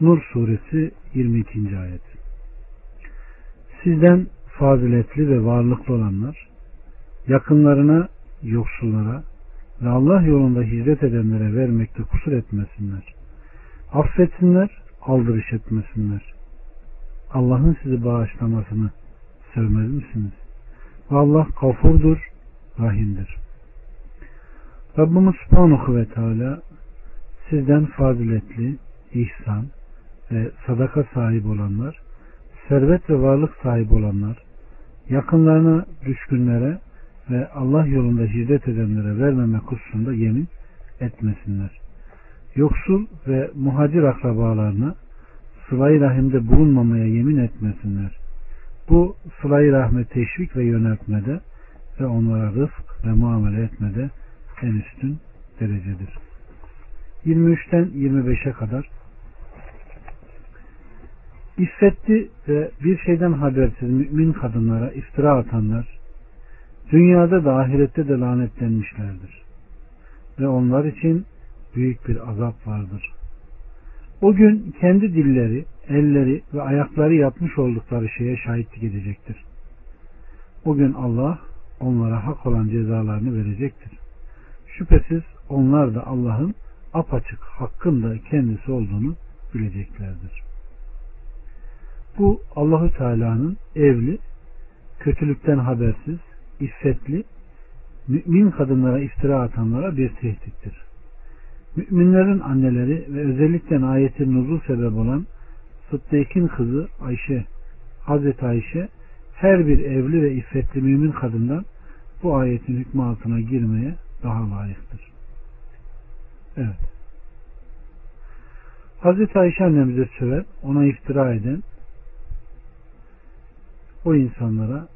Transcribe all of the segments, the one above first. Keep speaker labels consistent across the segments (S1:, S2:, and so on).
S1: Nur suresi 22. ayet. Sizden faziletli ve varlıklı olanlar yakınlarına, yoksullara ve Allah yolunda hizmet edenlere vermekte kusur etmesinler. Affetsinler, aldırış etmesinler. Allah'ın sizi bağışlamasını sevmez misiniz? Ve Allah kafurdur, rahimdir. Rabbimiz Subhanahu ve Teala sizden faziletli, ihsan ve sadaka sahibi olanlar, servet ve varlık sahibi olanlar, yakınlarına, düşkünlere ve Allah yolunda hizmet edenlere vermeme hususunda yemin etmesinler. Yoksul ve muhacir akrabalarına sıla rahimde bulunmamaya yemin etmesinler. Bu sıla rahme teşvik ve yöneltmede ve onlara rızk ve muamele etmede en üstün derecedir. 23'ten 25'e kadar İffetli ve bir şeyden habersiz mümin kadınlara iftira atanlar dünyada da ahirette de lanetlenmişlerdir. Ve onlar için büyük bir azap vardır. O gün kendi dilleri, elleri ve ayakları yapmış oldukları şeye şahitlik edecektir. O gün Allah onlara hak olan cezalarını verecektir. Şüphesiz onlar da Allah'ın apaçık hakkın da kendisi olduğunu bileceklerdir. Bu Allahü Teala'nın evli, kötülükten habersiz, iffetli, mümin kadınlara iftira atanlara bir tehdittir. Müminlerin anneleri ve özellikle ayetin nuzul sebep olan Sıddık'ın kızı Ayşe, Hazreti Ayşe her bir evli ve iffetli mümin kadından bu ayetin hükmü altına girmeye daha layıktır. Evet. Hazreti Ayşe annemize söver, ona iftira eden o insanlara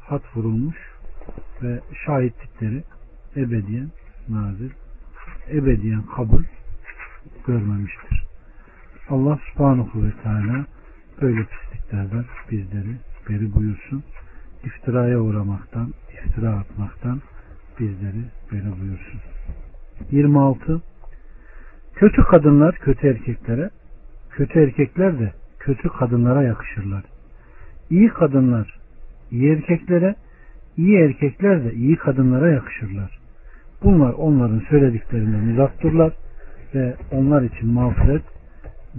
S1: hat vurulmuş ve şahitlikleri ebediyen nazil, ebediyen kabul görmemiştir. Allah subhanahu ve teala böyle pisliklerden bizleri beri buyursun. İftiraya uğramaktan, iftira atmaktan bizleri beri buyursun. 26. Kötü kadınlar kötü erkeklere, kötü erkekler de kötü kadınlara yakışırlar. İyi kadınlar iyi erkeklere, iyi erkekler de iyi kadınlara yakışırlar. Bunlar onların söylediklerinden uzaktırlar ve onlar için mağfiret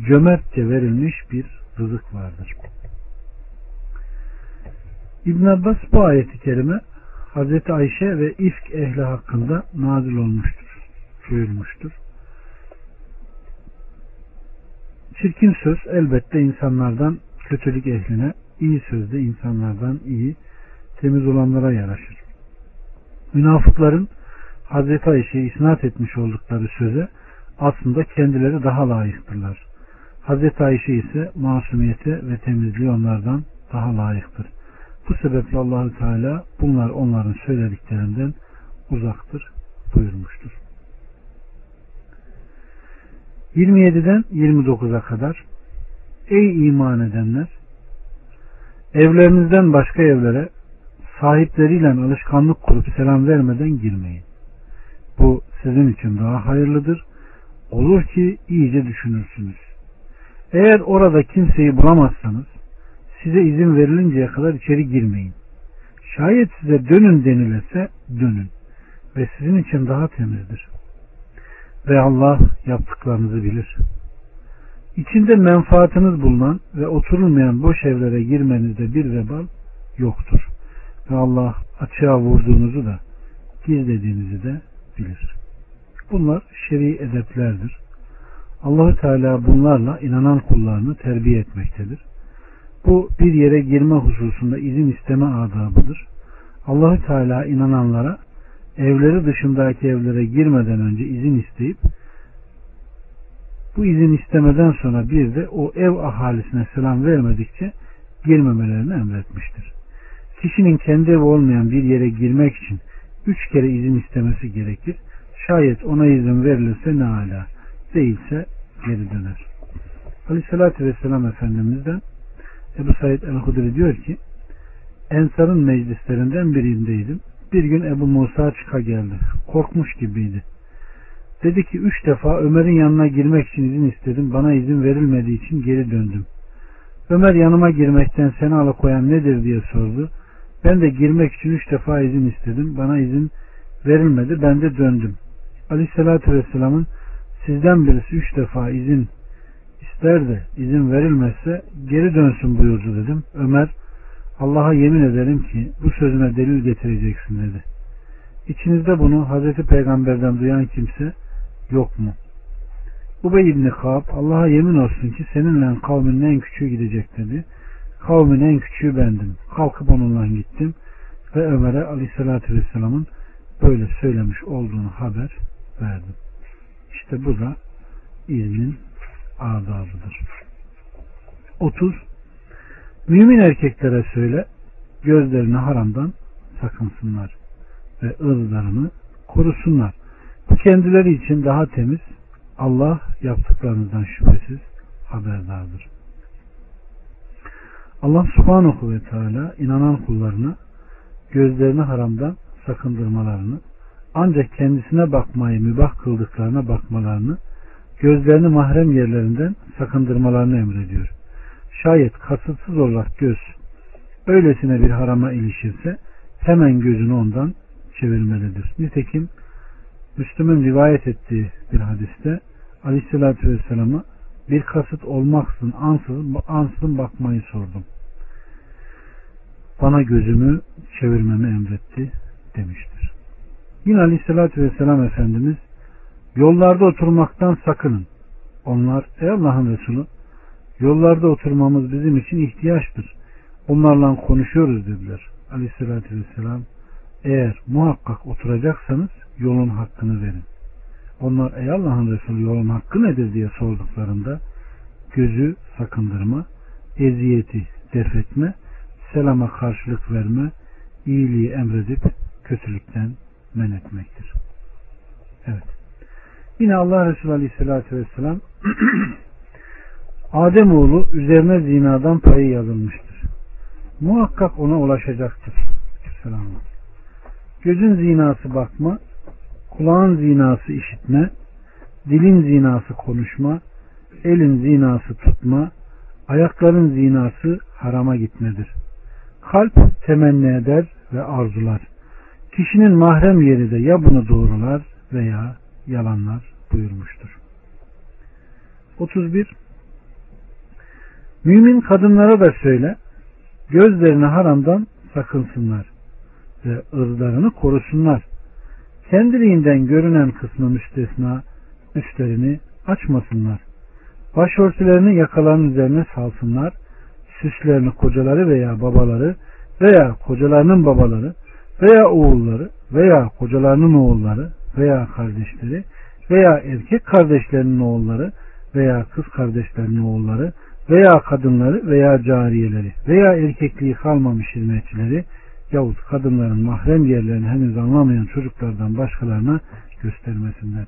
S1: cömertçe verilmiş bir rızık vardır. İbn Abbas bu ayeti kerime Hazreti Ayşe ve ifk ehli hakkında nazil olmuştur. Buyurmuştur. Çirkin söz elbette insanlardan kötülük ehline, iyi sözde insanlardan iyi, temiz olanlara yaraşır. Münafıkların Hazreti Ayşe'ye isnat etmiş oldukları söze aslında kendileri daha layıktırlar. Hazreti Ayşe ise masumiyete ve temizliği onlardan daha layıktır. Bu sebeple Allahü Teala bunlar onların söylediklerinden uzaktır buyurmuştur. 27'den 29'a kadar Ey iman edenler evlerinizden başka evlere sahipleriyle alışkanlık kurup selam vermeden girmeyin. Bu sizin için daha hayırlıdır. Olur ki iyice düşünürsünüz. Eğer orada kimseyi bulamazsanız size izin verilinceye kadar içeri girmeyin. Şayet size dönün denilese dönün ve sizin için daha temizdir. Ve Allah yaptıklarınızı bilir. İçinde menfaatiniz bulunan ve oturulmayan boş evlere girmenizde bir vebal yoktur. Ve Allah açığa vurduğunuzu da gizlediğinizi de bilir. Bunlar şer'i edeplerdir. Allahü Teala bunlarla inanan kullarını terbiye etmektedir. Bu bir yere girme hususunda izin isteme adabıdır. Allahü Teala inananlara evleri dışındaki evlere girmeden önce izin isteyip bu izin istemeden sonra bir de o ev ahalisine selam vermedikçe girmemelerini emretmiştir. Kişinin kendi evi olmayan bir yere girmek için üç kere izin istemesi gerekir. Şayet ona izin verilirse ne ala, değilse geri döner. Aleyhissalatü Vesselam Efendimiz'den Ebu Said el-Hudri diyor ki Ensar'ın meclislerinden birindeydim. Bir gün Ebu Musa çıka geldi. Korkmuş gibiydi. Dedi ki üç defa Ömer'in yanına girmek için izin istedim. Bana izin verilmediği için geri döndüm. Ömer yanıma girmekten seni alıkoyan nedir diye sordu. Ben de girmek için üç defa izin istedim. Bana izin verilmedi. Ben de döndüm. Aleyhissalatü Vesselam'ın sizden birisi üç defa izin ister de izin verilmezse geri dönsün buyurdu dedim. Ömer Allah'a yemin ederim ki bu sözüne delil getireceksin dedi. İçinizde bunu Hazreti Peygamber'den duyan kimse yok mu? Ubey İbni Kaab Allah'a yemin olsun ki seninle kavmin en küçüğü gidecek dedi. Kavmin en küçüğü bendim. Kalkıp onunla gittim ve Ömer'e aleyhissalatü vesselamın böyle söylemiş olduğunu haber verdim. İşte bu da iznin adabıdır. 30. Mümin erkeklere söyle, gözlerini haramdan sakınsınlar ve ırzlarını korusunlar. Bu kendileri için daha temiz, Allah yaptıklarınızdan şüphesiz haberdardır. Allah subhanahu ve teala inanan kullarına gözlerini haramdan sakındırmalarını ancak kendisine bakmayı mübah kıldıklarına bakmalarını gözlerini mahrem yerlerinden sakındırmalarını emrediyor. Şayet kasıtsız olarak göz öylesine bir harama ilişirse hemen gözünü ondan çevirmelidir. Nitekim Müslüm'ün rivayet ettiği bir hadiste Aleyhisselatü Vesselam'a bir kasıt olmaksızın ansızın, ansızın bakmayı sordum. Bana gözümü çevirmemi emretti demiştir. Yine Aleyhisselatü Vesselam Efendimiz yollarda oturmaktan sakının. Onlar ey Allah'ın Resulü yollarda oturmamız bizim için ihtiyaçtır. Onlarla konuşuyoruz dediler. Aleyhisselatü Vesselam eğer muhakkak oturacaksanız yolun hakkını verin. Onlar ey Allah'ın Resulü yolun hakkı nedir diye sorduklarında gözü sakındırma, eziyeti defetme, selama karşılık verme, iyiliği emredip kötülükten men etmektir. Evet. Yine Allah Resulü Aleyhisselatü Vesselam Ademoğlu üzerine zinadan payı yazılmıştır. Muhakkak ona ulaşacaktır. Selam. Gözün zinası bakma, kulağın zinası işitme, dilin zinası konuşma, elin zinası tutma, ayakların zinası harama gitmedir. Kalp temenni eder ve arzular. Kişinin mahrem yeri de ya bunu doğrular veya yalanlar buyurmuştur. 31. Mümin kadınlara da söyle, gözlerini haramdan sakınsınlar ve ırzlarını korusunlar. Kendiliğinden görünen kısmı müstesna üstlerini açmasınlar. Başörtülerini yakaların üzerine salsınlar. Süslerini kocaları veya babaları veya kocalarının babaları veya oğulları veya kocalarının oğulları veya kardeşleri veya erkek kardeşlerinin oğulları veya kız kardeşlerinin oğulları veya kadınları veya cariyeleri veya erkekliği kalmamış hizmetçileri yahut kadınların mahrem yerlerini henüz anlamayan çocuklardan başkalarına göstermesinler.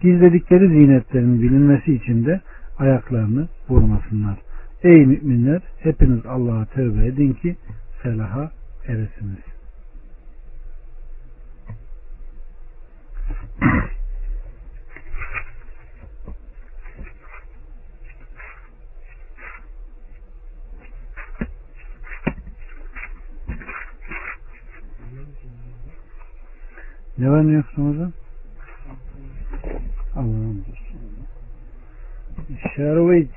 S1: Gizledikleri zinetlerin bilinmesi için de ayaklarını vurmasınlar. Ey müminler hepiniz Allah'a tövbe edin ki felaha eresiniz. Ne var ne yok Ramazan? Allah'ım Şerviç.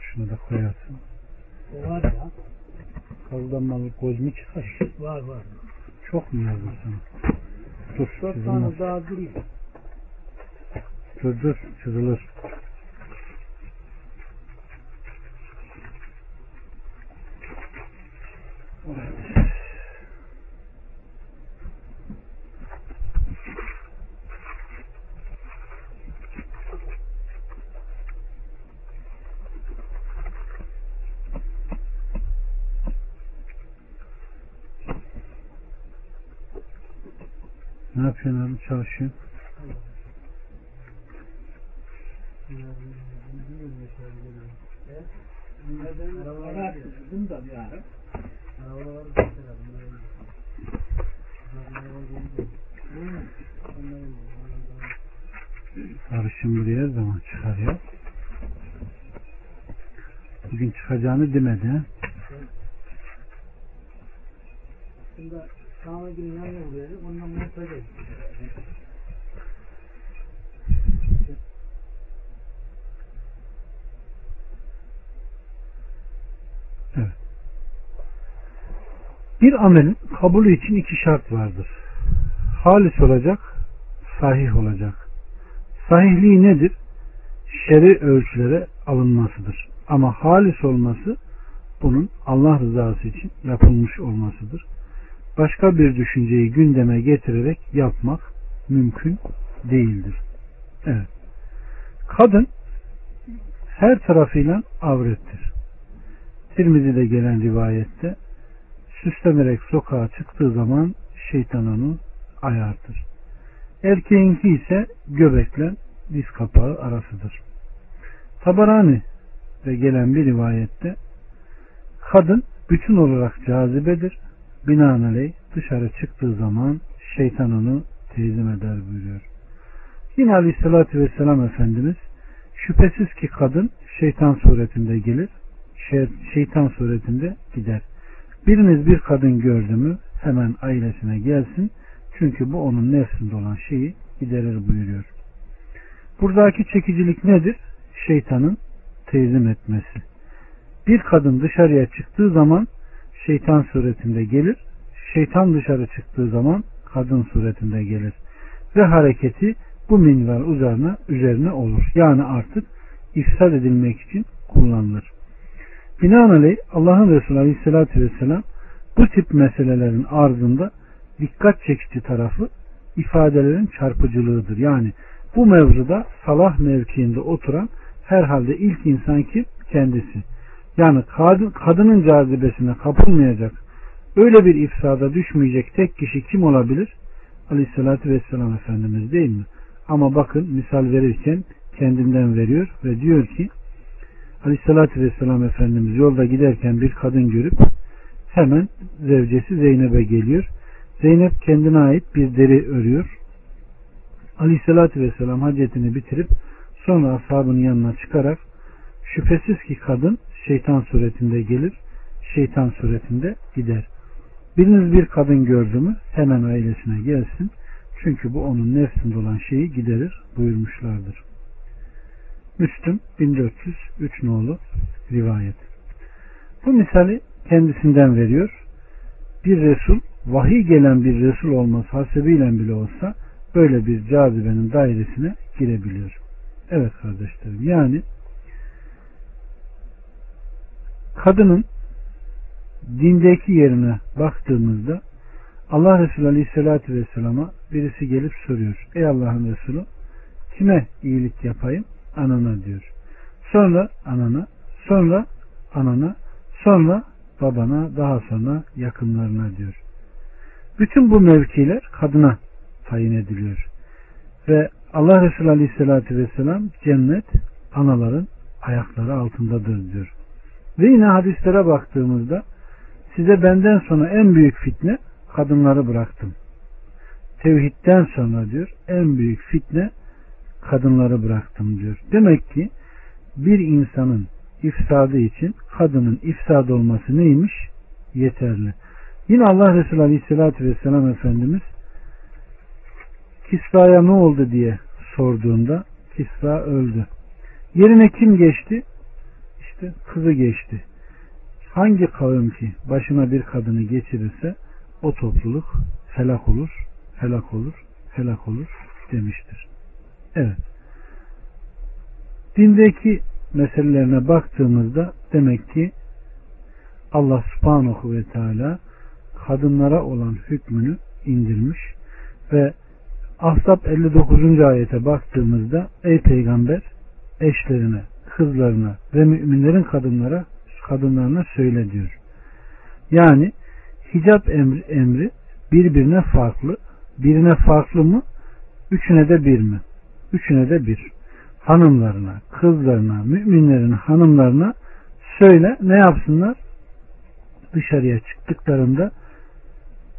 S1: Şunu da koyarsın.
S2: Var ya.
S1: Kazdan malı koz mu çıkar?
S2: Var var.
S1: Çok mu yazdın sana? Dur.
S2: Dört tane daha duruyor.
S1: Dur dur çizilir.
S2: Arabalara
S1: Sarışın buraya her zaman çıkar ya. Bugün çıkacağını demedi.
S2: Şimdi sağına gün yanına vuruyorduk. Ondan montaj
S1: Bir amelin kabulü için iki şart vardır. Halis olacak, sahih olacak. Sahihliği nedir? Şer'i ölçülere alınmasıdır. Ama halis olması bunun Allah rızası için yapılmış olmasıdır. Başka bir düşünceyi gündeme getirerek yapmak mümkün değildir. Evet. Kadın her tarafıyla avrettir. Tirmizi'de gelen rivayette süslenerek sokağa çıktığı zaman şeytan onu ayartır. Erkeğinki ise göbekle diz kapağı arasıdır. Tabarani ve gelen bir rivayette kadın bütün olarak cazibedir. Binaenaleyh dışarı çıktığı zaman şeytan onu tezim eder buyuruyor. Yine Aleyhisselatü Vesselam Efendimiz şüphesiz ki kadın şeytan suretinde gelir, şey- şeytan suretinde gider. Biriniz bir kadın gördü mü hemen ailesine gelsin. Çünkü bu onun nefsinde olan şeyi giderir buyuruyor. Buradaki çekicilik nedir? Şeytanın tezim etmesi. Bir kadın dışarıya çıktığı zaman şeytan suretinde gelir. Şeytan dışarı çıktığı zaman kadın suretinde gelir. Ve hareketi bu minval üzerine, üzerine olur. Yani artık ifsad edilmek için kullanılır. Binaenaleyh Allah'ın Resulü Aleyhisselatü Vesselam bu tip meselelerin ardında dikkat çekici tarafı ifadelerin çarpıcılığıdır. Yani bu mevzuda salah mevkiinde oturan herhalde ilk insan kim? Kendisi. Yani kadın, kadının cazibesine kapılmayacak, öyle bir ifsada düşmeyecek tek kişi kim olabilir? Aleyhissalatü Vesselam Efendimiz değil mi? Ama bakın misal verirken kendinden veriyor ve diyor ki Aleyhissalatü Vesselam Efendimiz yolda giderken bir kadın görüp hemen zevcesi Zeynep'e geliyor. Zeynep kendine ait bir deri örüyor. Aleyhissalatü Vesselam hacetini bitirip sonra ashabının yanına çıkarak şüphesiz ki kadın şeytan suretinde gelir, şeytan suretinde gider. Biriniz bir kadın gördü mü hemen ailesine gelsin. Çünkü bu onun nefsinde olan şeyi giderir buyurmuşlardır. Müslüm 1403 nolu rivayet. Bu misali kendisinden veriyor. Bir Resul, vahiy gelen bir Resul olması hasebiyle bile olsa böyle bir cazibenin dairesine girebiliyor. Evet kardeşlerim yani kadının dindeki yerine baktığımızda Allah Resulü Aleyhisselatü Vesselam'a birisi gelip soruyor. Ey Allah'ın Resulü kime iyilik yapayım? Anana diyor. Sonra anana, sonra anana, sonra babana, daha sonra yakınlarına diyor. Bütün bu mevkiler kadına tayin ediliyor. Ve Allah Resulü Aleyhisselatü Vesselam cennet anaların ayakları altındadır diyor. Ve yine hadislere baktığımızda size benden sonra en büyük fitne kadınları bıraktım. Tevhidden sonra diyor en büyük fitne kadınları bıraktım diyor. Demek ki bir insanın ifsadı için kadının ifsad olması neymiş? Yeterli. Yine Allah Resulü Aleyhisselatü Vesselam Efendimiz Kisra'ya ne oldu diye sorduğunda Kisra öldü. Yerine kim geçti? İşte kızı geçti. Hangi kavim ki başına bir kadını geçirirse o topluluk helak olur, helak olur, helak olur demiştir. Evet. Dindeki meselelerine baktığımızda demek ki Allah subhanahu ve teala kadınlara olan hükmünü indirmiş ve Ahzab 59. ayete baktığımızda ey peygamber eşlerine, kızlarına ve müminlerin kadınlara kadınlarına söyle diyor. Yani hicap emri, emri birbirine farklı. Birine farklı mı? Üçüne de bir mi? Üçüne de bir. Hanımlarına, kızlarına, müminlerin hanımlarına söyle ne yapsınlar? Dışarıya çıktıklarında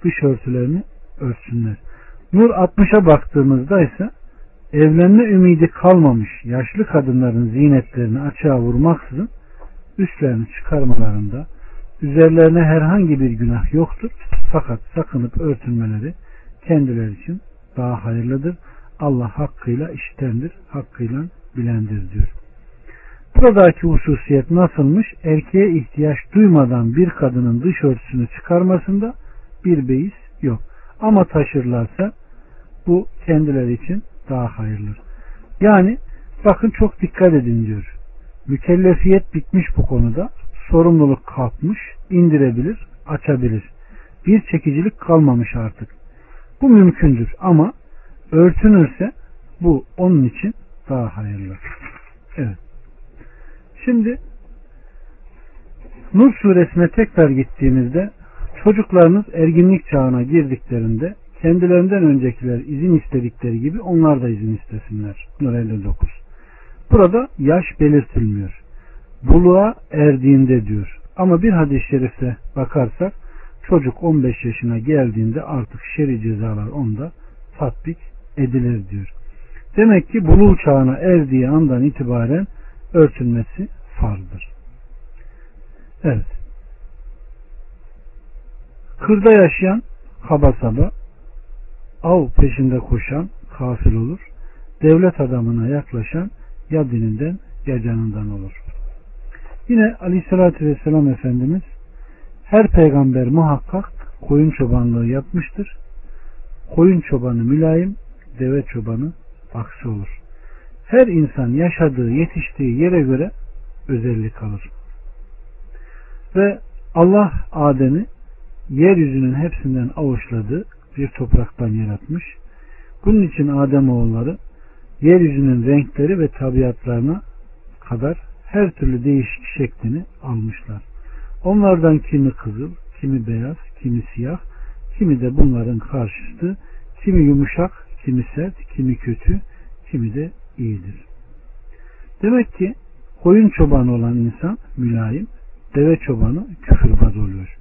S1: dış örtülerini örtsünler. Nur 60'a baktığımızda ise evlenme ümidi kalmamış yaşlı kadınların zinetlerini açığa vurmaksızın üstlerini çıkarmalarında üzerlerine herhangi bir günah yoktur. Fakat sakınıp örtünmeleri kendileri için daha hayırlıdır. Allah hakkıyla işitendir, hakkıyla bilendir diyor. Buradaki hususiyet nasılmış? Erkeğe ihtiyaç duymadan bir kadının dış örtüsünü çıkarmasında bir beis yok. Ama taşırlarsa bu kendileri için daha hayırlı. Yani bakın çok dikkat edin diyor. Mükellefiyet bitmiş bu konuda. Sorumluluk kalkmış, indirebilir, açabilir. Bir çekicilik kalmamış artık. Bu mümkündür ama örtünürse bu onun için daha hayırlı. Evet. Şimdi Nur suresine tekrar gittiğimizde çocuklarınız erginlik çağına girdiklerinde kendilerinden öncekiler izin istedikleri gibi onlar da izin istesinler. Nur 59. Burada yaş belirtilmiyor. Buluğa erdiğinde diyor. Ama bir hadis-i şerifte bakarsak çocuk 15 yaşına geldiğinde artık şeri cezalar onda tatbik edilir diyor. Demek ki buluğ çağına erdiği andan itibaren örtülmesi farzdır. Evet. Kırda yaşayan kaba saba, av peşinde koşan kafir olur. Devlet adamına yaklaşan ya dininden ya canından olur. Yine aleyhissalatü vesselam Efendimiz her peygamber muhakkak koyun çobanlığı yapmıştır. Koyun çobanı mülayim, deve çobanı aksi olur. Her insan yaşadığı, yetiştiği yere göre özellik alır. Ve Allah Adem'i yeryüzünün hepsinden avuçladığı bir topraktan yaratmış. Bunun için Adem oğulları yeryüzünün renkleri ve tabiatlarına kadar her türlü değişik şeklini almışlar. Onlardan kimi kızıl, kimi beyaz, kimi siyah, kimi de bunların karşıtı, kimi yumuşak, kimi sert, kimi kötü, kimi de iyidir. Demek ki koyun çobanı olan insan mülayim, deve çobanı küfürbaz oluyor.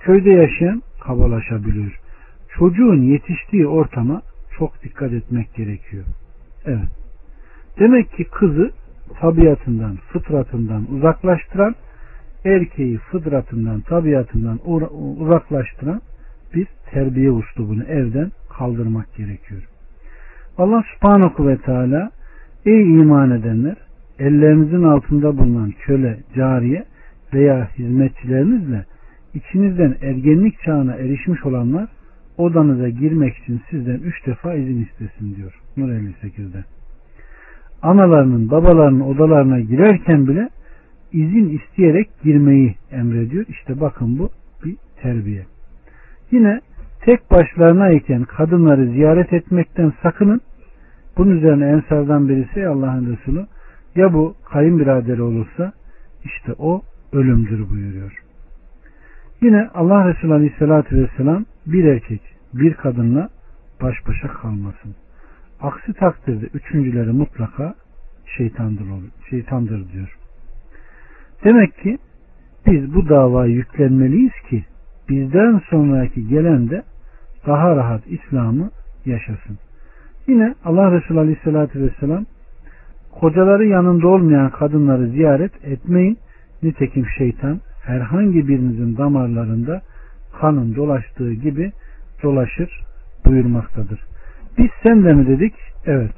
S1: Köyde yaşayan kabalaşabiliyor. Çocuğun yetiştiği ortama çok dikkat etmek gerekiyor. Evet. Demek ki kızı tabiatından, fıtratından uzaklaştıran, erkeği fıtratından, tabiatından uzaklaştıran bir terbiye uslubunu evden kaldırmak gerekiyor. Allah subhanahu ve teala ey iman edenler ellerinizin altında bulunan köle, cariye veya hizmetçilerinizle içinizden ergenlik çağına erişmiş olanlar odanıza girmek için sizden üç defa izin istesin diyor. Nur 58'de. Analarının, babalarının odalarına girerken bile izin isteyerek girmeyi emrediyor. İşte bakın bu bir terbiye. Yine tek başlarına iken kadınları ziyaret etmekten sakının. Bunun üzerine ensardan birisi Allah'ın Resulü ya bu kayınbiraderi olursa işte o ölümdür buyuruyor. Yine Allah Resulü Aleyhisselatü Vesselam bir erkek bir kadınla baş başa kalmasın. Aksi takdirde üçüncüleri mutlaka şeytandır, şeytandır diyor. Demek ki biz bu davayı yüklenmeliyiz ki bizden sonraki gelen de daha rahat İslam'ı yaşasın. Yine Allah Resulü Aleyhisselatü Vesselam kocaları yanında olmayan kadınları ziyaret etmeyin. Nitekim şeytan herhangi birinizin damarlarında kanın dolaştığı gibi dolaşır buyurmaktadır. Biz sen de mi dedik? Evet.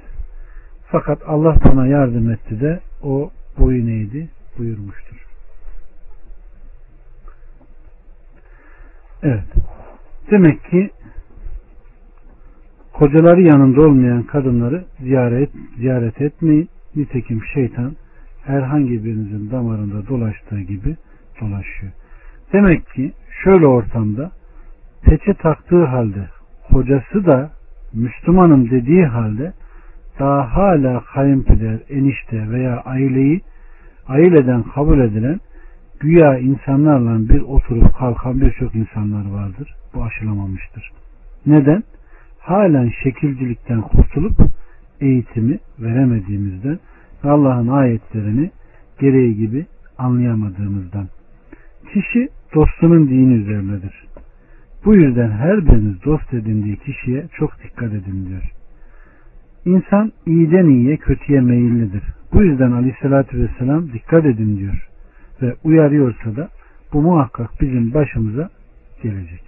S1: Fakat Allah bana yardım etti de o boyun eğdi buyurmuştur. Evet. Demek ki kocaları yanında olmayan kadınları ziyaret ziyaret etmeyin. Nitekim şeytan herhangi birinizin damarında dolaştığı gibi dolaşıyor. Demek ki şöyle ortamda peçe taktığı halde kocası da Müslümanım dediği halde daha hala kayınpeder, enişte veya aileyi aileden kabul edilen güya insanlarla bir oturup kalkan birçok insanlar vardır. Bu aşılamamıştır. Neden? Halen şekilcilikten kurtulup eğitimi veremediğimizden ve Allah'ın ayetlerini gereği gibi anlayamadığımızdan. Kişi dostunun dini üzerinedir. Bu yüzden her biriniz dost edindiği kişiye çok dikkat edin diyor. İnsan iyiden iyiye kötüye meyillidir. Bu yüzden aleyhissalatü vesselam dikkat edin diyor. Ve uyarıyorsa da bu muhakkak bizim başımıza gelecek.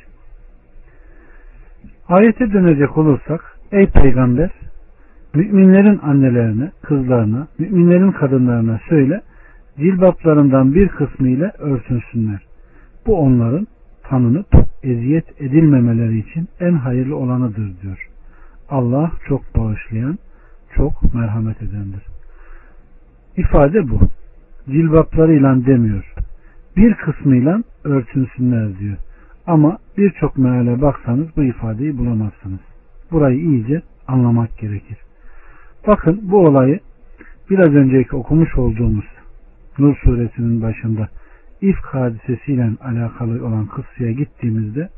S1: Ayete dönecek olursak ey peygamber müminlerin annelerine, kızlarına, müminlerin kadınlarına söyle cilbaplarından bir kısmı ile örtünsünler. Bu onların tanınıp eziyet edilmemeleri için en hayırlı olanıdır diyor. Allah çok bağışlayan, çok merhamet edendir. İfade bu. Cilbaplarıyla demiyor. Bir kısmıyla örtünsünler diyor. Ama birçok meale baksanız bu ifadeyi bulamazsınız. Burayı iyice anlamak gerekir. Bakın bu olayı biraz önceki okumuş olduğumuz Nur suresinin başında ifk hadisesiyle alakalı olan kıssaya gittiğimizde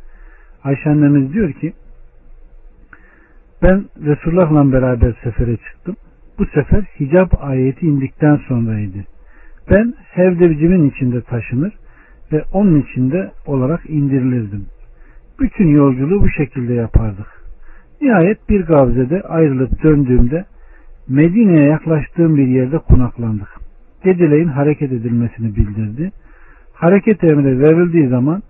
S1: Ayşe annemiz diyor ki ben Resulullah'la beraber sefere çıktım. Bu sefer hicap ayeti indikten sonraydı. Ben hevdevcimin içinde taşınır ve onun içinde olarak indirilirdim. Bütün yolculuğu bu şekilde yapardık. Nihayet bir gavzede ayrılıp döndüğümde Medine'ye yaklaştığım bir yerde konaklandık. Geceleyin hareket edilmesini bildirdi. Hareket emri verildiği zaman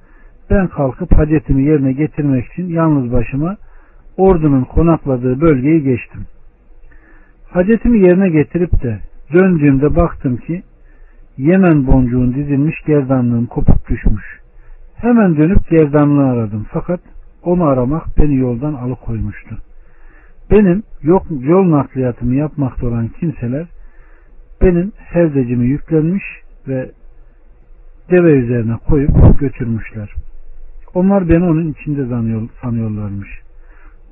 S1: ben kalkıp hacetimi yerine getirmek için yalnız başıma ordunun konakladığı bölgeyi geçtim. Hacetimi yerine getirip de döndüğümde baktım ki Yemen boncuğun dizilmiş gerdanlığım kopup düşmüş. Hemen dönüp gerdanlığı aradım fakat onu aramak beni yoldan alıkoymuştu. Benim yok, yol nakliyatımı yapmakta olan kimseler benim hevdecimi yüklenmiş ve deve üzerine koyup götürmüşler. Onlar beni onun içinde sanıyorlarmış.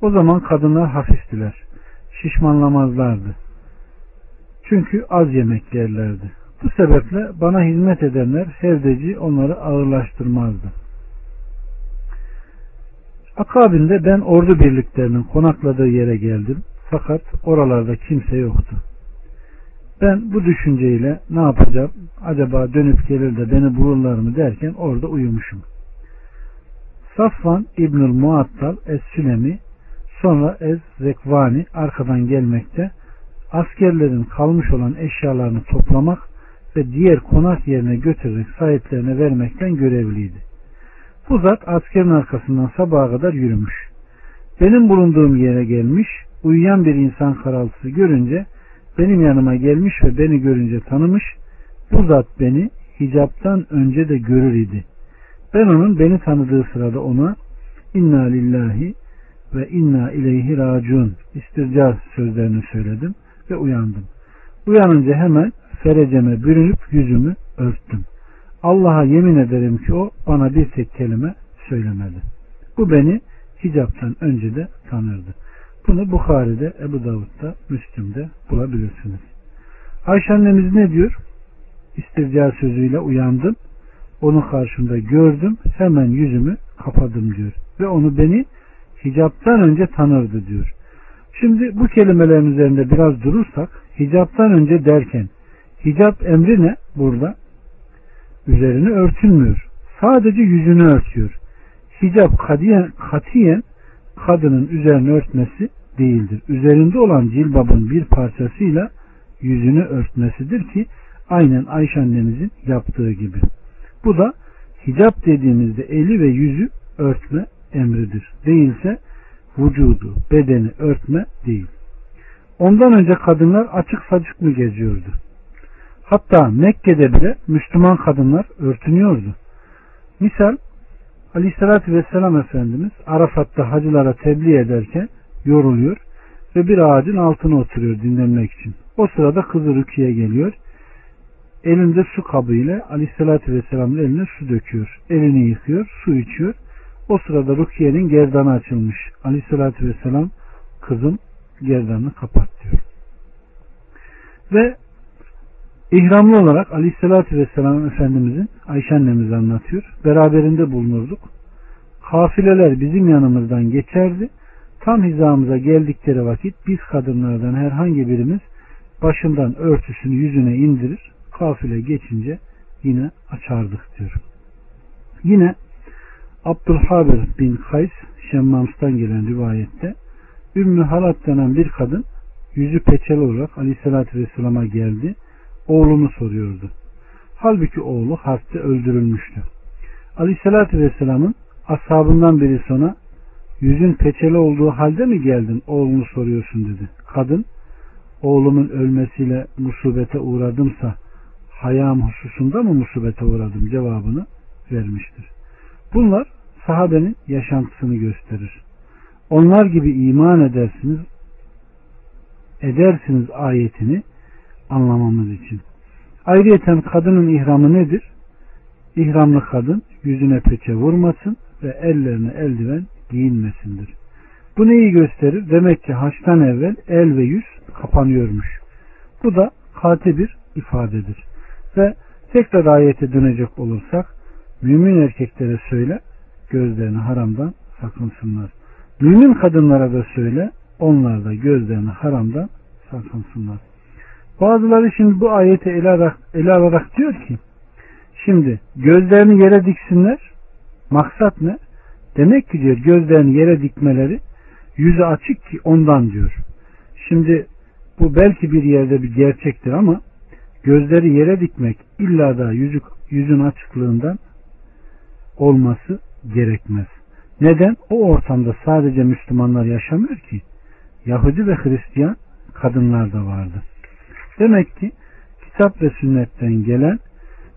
S1: O zaman kadınlar hafiftiler. Şişmanlamazlardı. Çünkü az yemek yerlerdi. Bu sebeple bana hizmet edenler hevdeci onları ağırlaştırmazdı. Akabinde ben ordu birliklerinin konakladığı yere geldim. Fakat oralarda kimse yoktu. Ben bu düşünceyle ne yapacağım? Acaba dönüp gelir de beni bulurlar mı derken orada uyumuşum. Safvan İbnül Muattal Es-Sülemi sonra Ez-Zekvani arkadan gelmekte askerlerin kalmış olan eşyalarını toplamak ve diğer konak yerine götürerek sahiplerine vermekten görevliydi. Bu zat askerin arkasından sabaha kadar yürümüş. Benim bulunduğum yere gelmiş, uyuyan bir insan karaltısı görünce benim yanıma gelmiş ve beni görünce tanımış. Bu zat beni hicaptan önce de görür idi. Ben onun beni tanıdığı sırada ona inna lillahi ve inna ileyhi racun istirca sözlerini söyledim ve uyandım. Uyanınca hemen fereceme bürünüp yüzümü örttüm. Allah'a yemin ederim ki o bana bir tek kelime söylemedi. Bu beni hicaptan önce de tanırdı. Bunu Bukhari'de, Ebu Davud'da, Müslim'de bulabilirsiniz. Ayşe annemiz ne diyor? İstirca sözüyle uyandım. Onu karşımda gördüm. Hemen yüzümü kapadım diyor. Ve onu beni hicaptan önce tanırdı diyor. Şimdi bu kelimelerin üzerinde biraz durursak hicaptan önce derken hicap emri ne burada? Üzerini örtünmüyor. Sadece yüzünü örtüyor. Hicap katiyen, katiyen kadının üzerini örtmesi değildir. Üzerinde olan cilbabın bir parçasıyla yüzünü örtmesidir ki aynen Ayşe annemizin yaptığı gibi. Bu da hicap dediğimizde eli ve yüzü örtme emridir. Değilse vücudu, bedeni örtme değil. Ondan önce kadınlar açık saçık mı geziyordu? Hatta Mekke'de bile Müslüman kadınlar örtünüyordu. Misal Aleyhissalatü Vesselam Efendimiz Arafat'ta hacılara tebliğ ederken yoruluyor ve bir ağacın altına oturuyor dinlenmek için. O sırada kızı Rukiye geliyor. Elinde su kabı ile Aleyhissalatü Vesselam'ın eline su döküyor. Elini yıkıyor, su içiyor. O sırada Rukiye'nin gerdanı açılmış. Aleyhissalatü Vesselam kızım gerdanını kapat diyor. Ve İhramlı olarak Aleyhisselatü Vesselam Efendimizin Ayşe annemiz anlatıyor. Beraberinde bulunurduk. Kafileler bizim yanımızdan geçerdi. Tam hizamıza geldikleri vakit biz kadınlardan herhangi birimiz başından örtüsünü yüzüne indirir. Kafile geçince yine açardık diyor. Yine Abdülhabir bin Kays Şemmams'tan gelen rivayette Ümmü Halat denen bir kadın yüzü peçeli olarak Aleyhisselatü Vesselam'a geldi. Oğlunu soruyordu. Halbuki oğlu harpte öldürülmüştü. Aleyhisselatü Vesselam'ın ashabından biri sonra yüzün peçeli olduğu halde mi geldin oğlunu soruyorsun dedi. Kadın oğlumun ölmesiyle musibete uğradımsa hayam hususunda mı musibete uğradım cevabını vermiştir. Bunlar sahabenin yaşantısını gösterir. Onlar gibi iman edersiniz edersiniz ayetini anlamamız için. Ayrıyeten kadının ihramı nedir? İhramlı kadın yüzüne peçe vurmasın ve ellerine eldiven giyinmesindir. Bu neyi gösterir? Demek ki haçtan evvel el ve yüz kapanıyormuş. Bu da kati bir ifadedir. Ve tekrar ayete dönecek olursak mümin erkeklere söyle gözlerini haramdan sakınsınlar. Mümin kadınlara da söyle onlar da gözlerini haramdan sakınsınlar. Bazıları şimdi bu ayeti ele alarak, ele alarak diyor ki şimdi gözlerini yere diksinler maksat ne? Demek ki diyor gözlerini yere dikmeleri yüzü açık ki ondan diyor. Şimdi bu belki bir yerde bir gerçektir ama gözleri yere dikmek illa da yüzü, yüzün açıklığından olması gerekmez. Neden? O ortamda sadece Müslümanlar yaşamıyor ki. Yahudi ve Hristiyan kadınlar da vardı. Demek ki kitap ve sünnetten gelen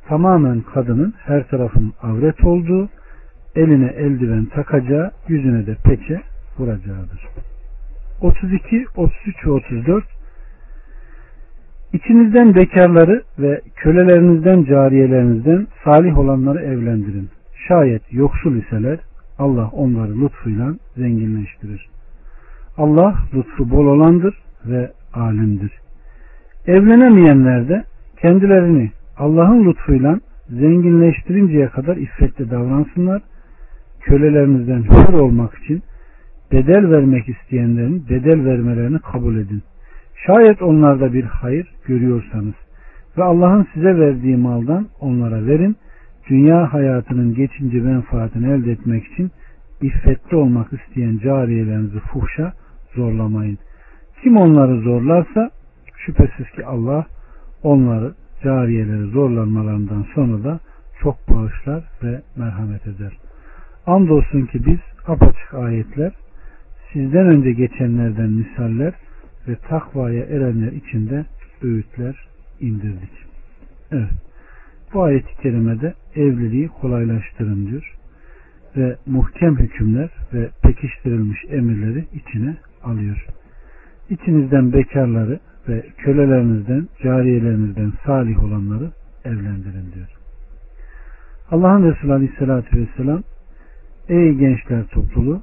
S1: tamamen kadının her tarafın avret olduğu, eline eldiven takacağı, yüzüne de peçe vuracağıdır. 32, 33 ve 34 İçinizden bekarları ve kölelerinizden cariyelerinizden salih olanları evlendirin. Şayet yoksul iseler Allah onları lütfuyla zenginleştirir. Allah lütfu bol olandır ve alimdir. Evlenemeyenler de kendilerini Allah'ın lütfuyla zenginleştirinceye kadar iffetli davransınlar. Kölelerinizden hür olmak için bedel vermek isteyenlerin bedel vermelerini kabul edin. Şayet onlarda bir hayır görüyorsanız ve Allah'ın size verdiği maldan onlara verin. Dünya hayatının geçince menfaatini elde etmek için iffetli olmak isteyen cariyelerinizi fuhşa zorlamayın. Kim onları zorlarsa şüphesiz ki Allah onları cariyeleri zorlanmalarından sonra da çok bağışlar ve merhamet eder. Andolsun ki biz apaçık ayetler sizden önce geçenlerden misaller ve takvaya erenler içinde öğütler indirdik. Evet. Bu ayet-i kerimede evliliği kolaylaştırın diyor. Ve muhkem hükümler ve pekiştirilmiş emirleri içine alıyor. İçinizden bekarları ve kölelerinizden, cariyelerinizden salih olanları evlendirin diyor. Allah'ın Resulü Aleyhisselatü Vesselam Ey gençler topluluğu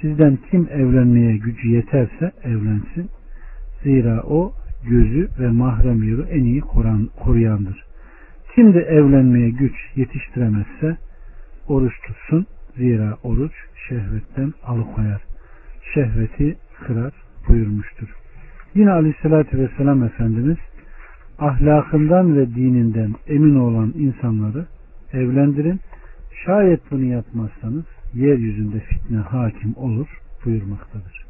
S1: sizden kim evlenmeye gücü yeterse evlensin. Zira o gözü ve mahrem yeri en iyi koruyandır. Kim de evlenmeye güç yetiştiremezse oruç tutsun. Zira oruç şehvetten alıkoyar. Şehveti kırar buyurmuştur. Yine aleyhissalatü vesselam Efendimiz ahlakından ve dininden emin olan insanları evlendirin. Şayet bunu yapmazsanız yeryüzünde fitne hakim olur buyurmaktadır.